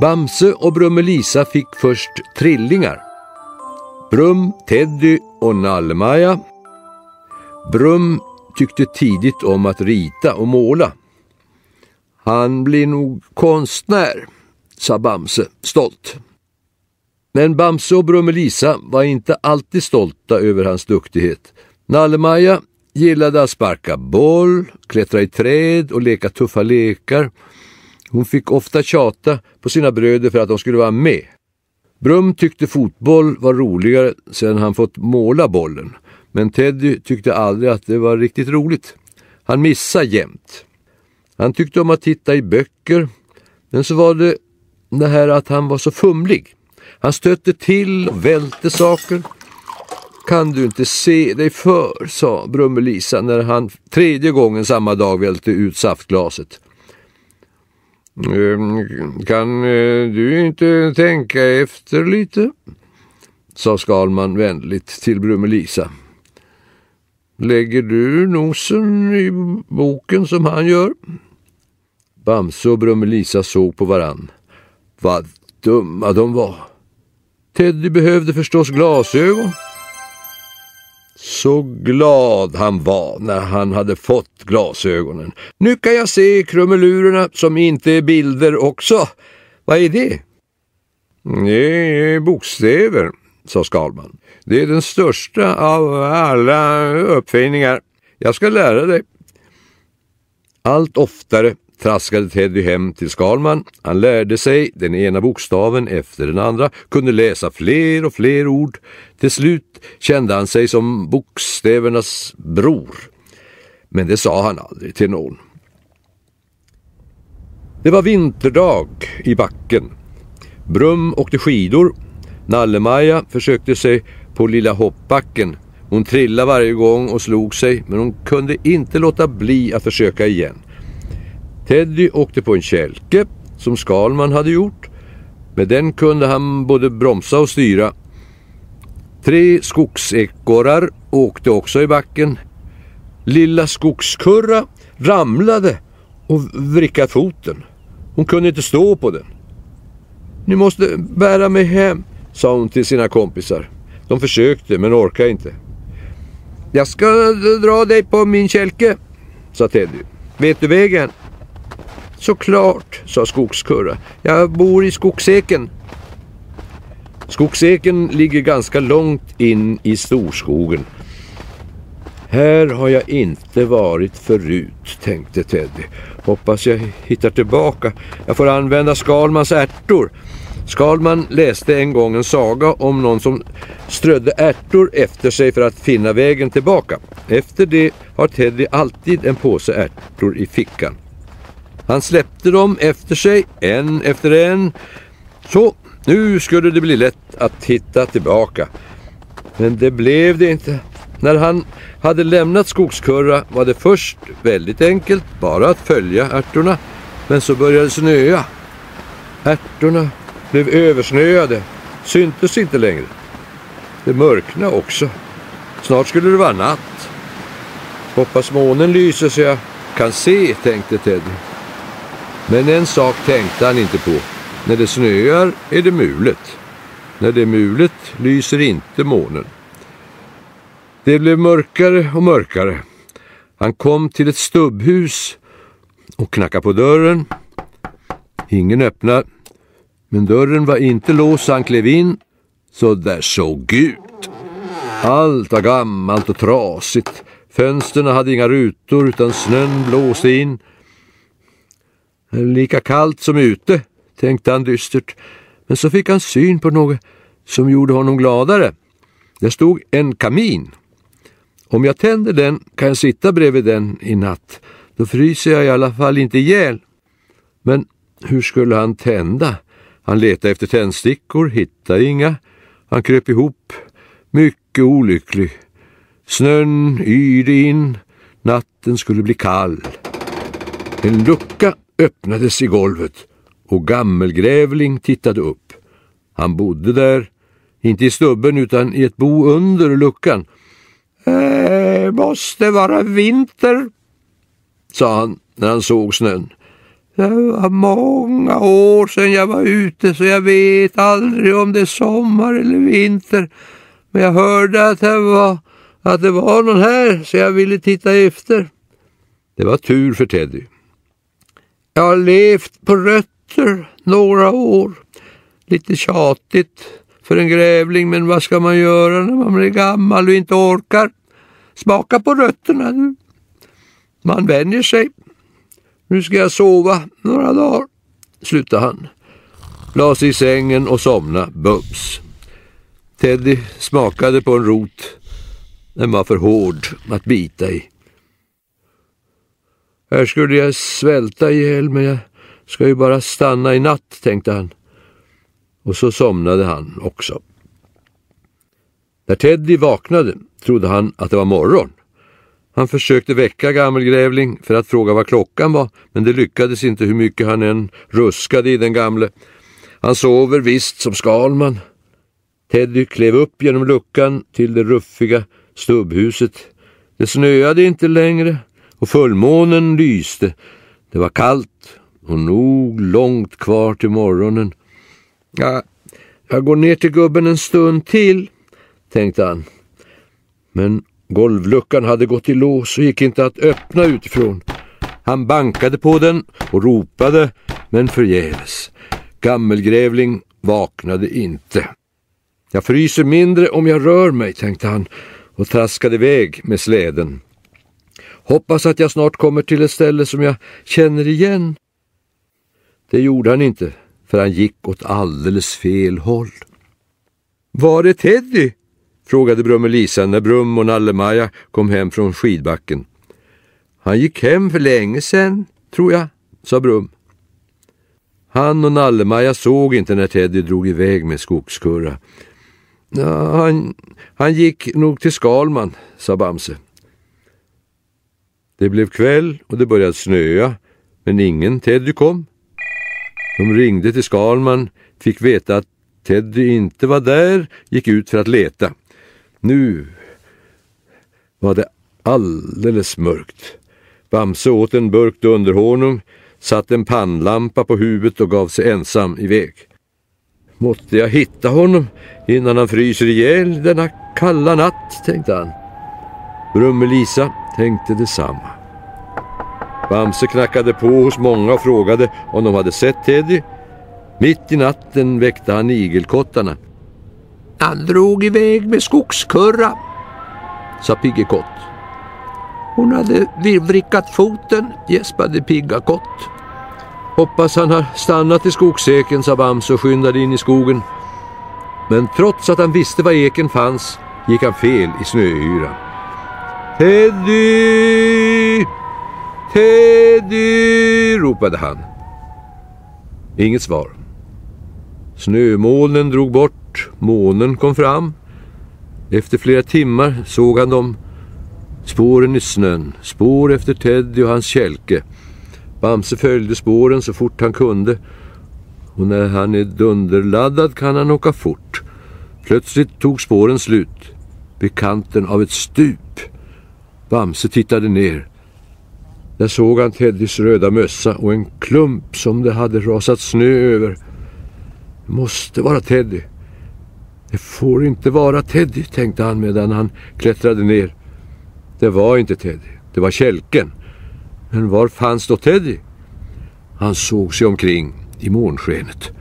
Bamse och Brummelisa fick först trillingar. Brum, Teddy och Nallemaja. Brum tyckte tidigt om att rita och måla. Han blir nog konstnär, sa Bamse stolt. Men Bamse och Brummelisa var inte alltid stolta över hans duktighet. Nallemaja gillade att sparka boll, klättra i träd och leka tuffa lekar. Hon fick ofta tjata på sina bröder för att de skulle vara med. Brum tyckte fotboll var roligare sedan han fått måla bollen. Men Teddy tyckte aldrig att det var riktigt roligt. Han missade jämt. Han tyckte om att titta i böcker, men så var det det här att han var så fumlig. Han stötte till och välte saker. Kan du inte se dig för, sa Brummelisa när han tredje gången samma dag välte ut saftglaset. Ehm, kan eh, du inte tänka efter lite? sa Skalman vänligt till Brummelisa. Lägger du nosen i boken som han gör? Bamse och Brummelisa såg på varann. Vad dumma de var. Teddy behövde förstås glasögon. Så glad han var när han hade fått glasögonen. Nu kan jag se krumelurerna som inte är bilder också. Vad är det? Det är bokstäver, sa Skalman. Det är den största av alla uppfinningar. Jag ska lära dig. Allt oftare traskade Teddy hem till Skalman. Han lärde sig den ena bokstaven efter den andra, kunde läsa fler och fler ord. Till slut kände han sig som bokstävernas bror. Men det sa han aldrig till någon. Det var vinterdag i backen. Brum åkte skidor. Nallemaja försökte sig på lilla hoppbacken. Hon trillade varje gång och slog sig, men hon kunde inte låta bli att försöka igen. Teddy åkte på en kälke som Skalman hade gjort. Med den kunde han både bromsa och styra. Tre skogsekorrar åkte också i backen. Lilla skogskurra ramlade och vrickade foten. Hon kunde inte stå på den. Ni måste bära mig hem, sa hon till sina kompisar. De försökte men orkade inte. Jag ska dra dig på min kälke, sa Teddy. Vet du vägen? Såklart, sa Skogskurra. Jag bor i Skogseken. Skogseken ligger ganska långt in i storskogen. Här har jag inte varit förut, tänkte Teddy. Hoppas jag hittar tillbaka. Jag får använda Skalmans ärtor. Skalman läste en gång en saga om någon som strödde ärtor efter sig för att finna vägen tillbaka. Efter det har Teddy alltid en påse ärtor i fickan. Han släppte dem efter sig, en efter en. Så, nu skulle det bli lätt att hitta tillbaka. Men det blev det inte. När han hade lämnat Skogskurra var det först väldigt enkelt, bara att följa ärtorna. Men så började det snöa. Ärtorna blev översnöade, syntes inte längre. Det mörknade också. Snart skulle det vara natt. Hoppas månen lyser så jag kan se, tänkte Teddy. Men en sak tänkte han inte på. När det snöar är det mulet. När det är mulet lyser inte månen. Det blev mörkare och mörkare. Han kom till ett stubbhus och knackade på dörren. Ingen öppnade. Men dörren var inte låst så han klev in. Så där såg ut. Allt var gammalt och trasigt. Fönstren hade inga rutor utan snön blåste in. Lika kallt som ute, tänkte han dystert. Men så fick han syn på något som gjorde honom gladare. Det stod en kamin. Om jag tänder den kan jag sitta bredvid den i natt. Då fryser jag i alla fall inte ihjäl. Men hur skulle han tända? Han letade efter tändstickor, hittade inga. Han kröp ihop, mycket olycklig. Snön yrde in, natten skulle bli kall. En lucka öppnades i golvet och Gammelgrävling tittade upp. Han bodde där, inte i stubben utan i ett bo under luckan. Eh, måste vara vinter, sa han när han såg snön. Det var många år sedan jag var ute så jag vet aldrig om det är sommar eller vinter. Men jag hörde att det var, att det var någon här så jag ville titta efter. Det var tur för Teddy. Jag har levt på rötter några år. Lite tjatigt för en grävling, men vad ska man göra när man blir gammal och inte orkar? Smaka på rötterna du. Man vänjer sig. Nu ska jag sova några dagar, slutade han. La sig i sängen och somna bums. Teddy smakade på en rot. Den var för hård att bita i. Här skulle jag svälta ihjäl men jag ska ju bara stanna i natt, tänkte han. Och så somnade han också. När Teddy vaknade trodde han att det var morgon. Han försökte väcka gammelgrävling för att fråga vad klockan var, men det lyckades inte hur mycket han än ruskade i den gamle. Han sover visst som Skalman. Teddy klev upp genom luckan till det ruffiga stubbhuset. Det snöade inte längre och fullmånen lyste. Det var kallt och nog långt kvar till morgonen. Ja, jag går ner till gubben en stund till, tänkte han. Men golvluckan hade gått i lås och gick inte att öppna utifrån. Han bankade på den och ropade, men förgäves. Gammelgrävling vaknade inte. Jag fryser mindre om jag rör mig, tänkte han och traskade iväg med släden. Hoppas att jag snart kommer till ett ställe som jag känner igen. Det gjorde han inte, för han gick åt alldeles fel håll. Var är Teddy? frågade Brummelisa när Brum och Nalle-Maja kom hem från skidbacken. Han gick hem för länge sedan, tror jag, sa Brum. Han och Nalle-Maja såg inte när Teddy drog iväg med skogskurra. Ja, han, han gick nog till Skalman, sa Bamse. Det blev kväll och det började snöa, men ingen Teddy kom. De ringde till Skalman, fick veta att Teddy inte var där, gick ut för att leta. Nu var det alldeles mörkt. Bamse åt en burk dunderhonung, satte en pannlampa på huvudet och gav sig ensam iväg. Måtte jag hitta honom innan han fryser ihjäl denna kalla natt, tänkte han. Brummelisa tänkte detsamma. Bamse knackade på hos många och frågade om de hade sett Teddy. Mitt i natten väckte han igelkottarna. Han drog iväg med skogskurra, sa Piggekott. Hon hade vrickat foten, gäspade Piggakott. Hoppas han har stannat i skogseken, sa Bamse och skyndade in i skogen. Men trots att han visste var eken fanns gick han fel i snöyran. Teddy! Teddy! ropade han. Inget svar. Snömolnen drog bort, månen kom fram. Efter flera timmar såg han dem. Spåren i snön, spår efter Teddy och hans kälke. Bamse följde spåren så fort han kunde och när han är dunderladdad kan han åka fort. Plötsligt tog spåren slut vid kanten av ett stup. Bamse tittade ner. Där såg han Teddys röda mössa och en klump som det hade rasat snö över. Det måste vara Teddy. Det får inte vara Teddy, tänkte han medan han klättrade ner. Det var inte Teddy, det var kälken. Men var fanns då Teddy? Han såg sig omkring i månskenet.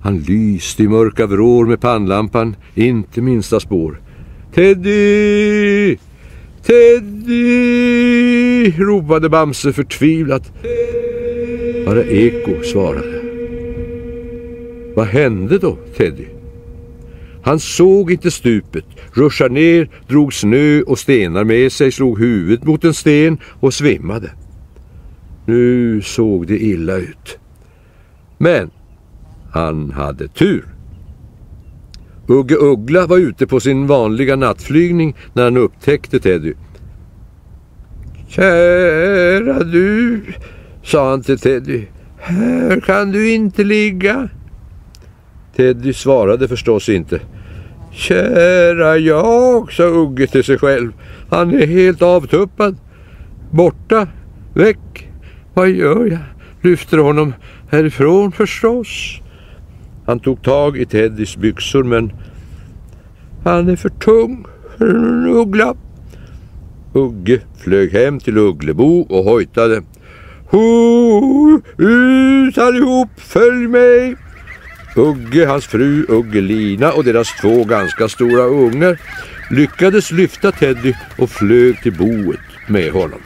Han lyste i mörka vrår med pannlampan, inte minsta spår. Teddy! Teddy! ropade Bamse förtvivlat. Bara eko svarade. Vad hände då, Teddy? Han såg inte stupet, ruschade ner, drog snö och stenar med sig, slog huvudet mot en sten och svimmade. Nu såg det illa ut. Men han hade tur. Ugge Uggla var ute på sin vanliga nattflygning när han upptäckte Teddy. Kära du, sa han till Teddy, här kan du inte ligga. Teddy svarade förstås inte. Kära jag, sa Ugge till sig själv. Han är helt avtuppad. Borta, väck. Vad gör jag? lyfter honom härifrån förstås. Han tog tag i Teddys byxor men han är för tung för en uggla. Ugge flög hem till Ugglebo och hojtade. Ho, ut allihop, följ mig! Ugge, hans fru Uggelina och deras två ganska stora ungar lyckades lyfta Teddy och flög till boet med honom.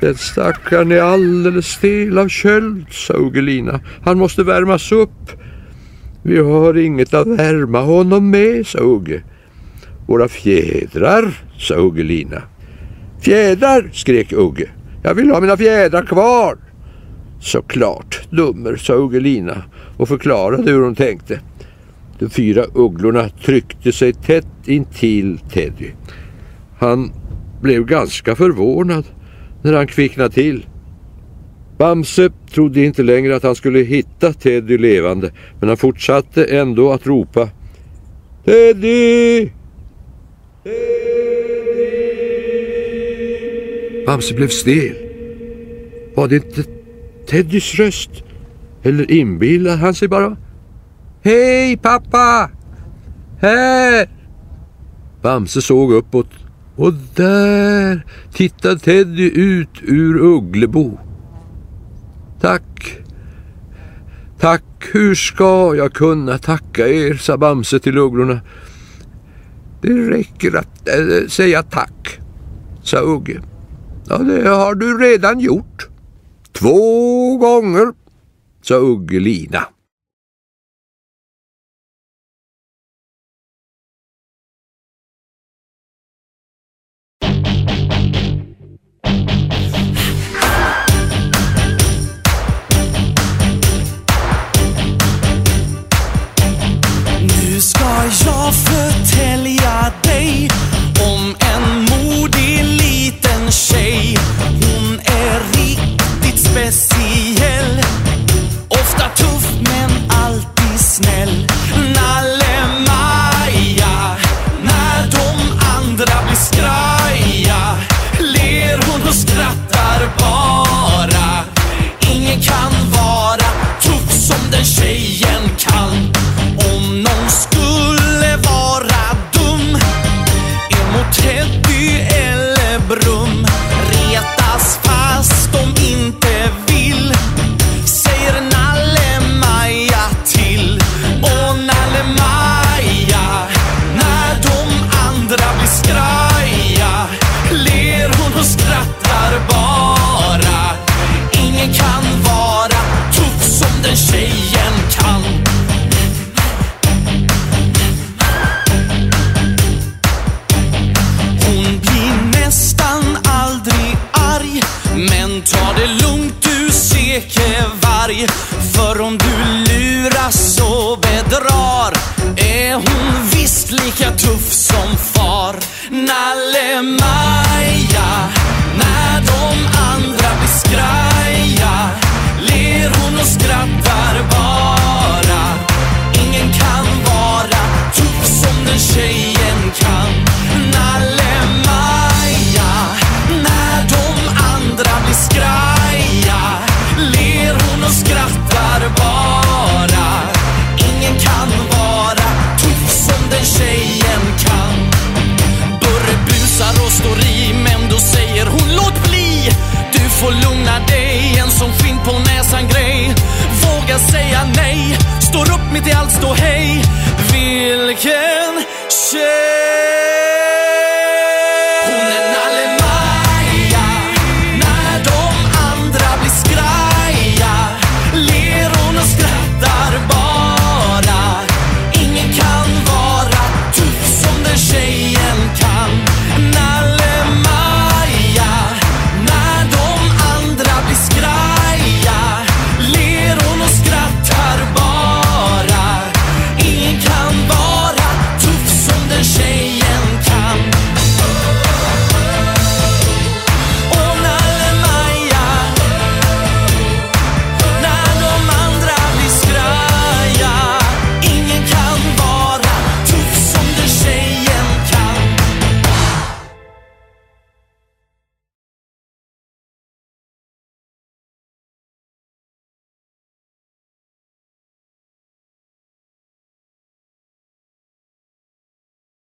Den stackaren är alldeles stel av köld, sa Uggelina. Han måste värmas upp. Vi har inget att värma honom med, sa Ugge. Våra fjädrar, sa Uggelina. Fjädrar, skrek Ugge. Jag vill ha mina fjädrar kvar. Såklart, dummer, sa Uggelina och förklarade hur hon tänkte. De fyra ugglorna tryckte sig tätt intill Teddy. Han blev ganska förvånad när han kvicknade till. Bamse trodde inte längre att han skulle hitta Teddy levande men han fortsatte ändå att ropa Teddy! Teddy! Bamse blev stel. Var det inte Teddys röst? Eller inbillade han sig bara? Hej pappa! Här! Bamse såg uppåt och där tittade Teddy ut ur Ugglebo. Tack. Tack, hur ska jag kunna tacka er, sa Bamse till ugglorna. Det räcker att äh, säga tack, sa Ugge. Ja, det har du redan gjort. Två gånger, sa Uggelina. Du varg. För om du